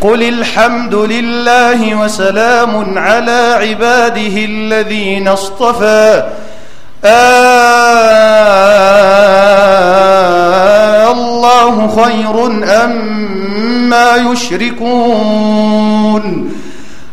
قل الحمد لله وسلام على عباده الذين اصطفى. آه الله خير أم ما يشركون.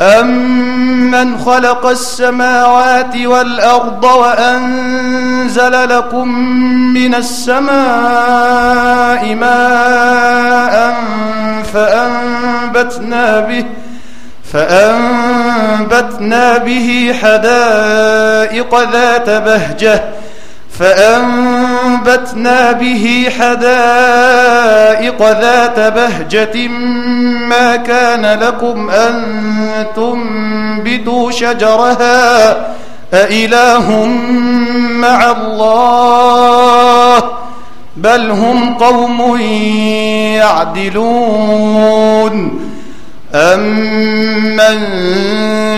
أمن خلق السماوات والأرض وأنزل لكم من السماء ماء فأنبتنا به فأنبتنا به حدائق ذات بهجة فأنبتنا به حدائق ذات بهجة ما كان لكم أن تنبتوا شجرها أإله مع الله بل هم قوم يعدلون أمن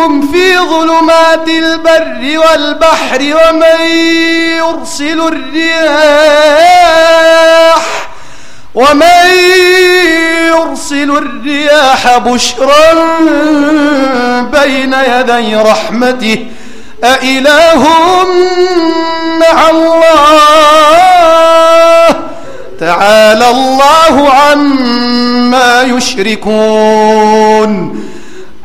يهديكم في ظلمات البر والبحر ومن يرسل الرياح ومن يرسل الرياح بشرا بين يدي رحمته أإله مع الله؟ تعالى الله عما يشركون.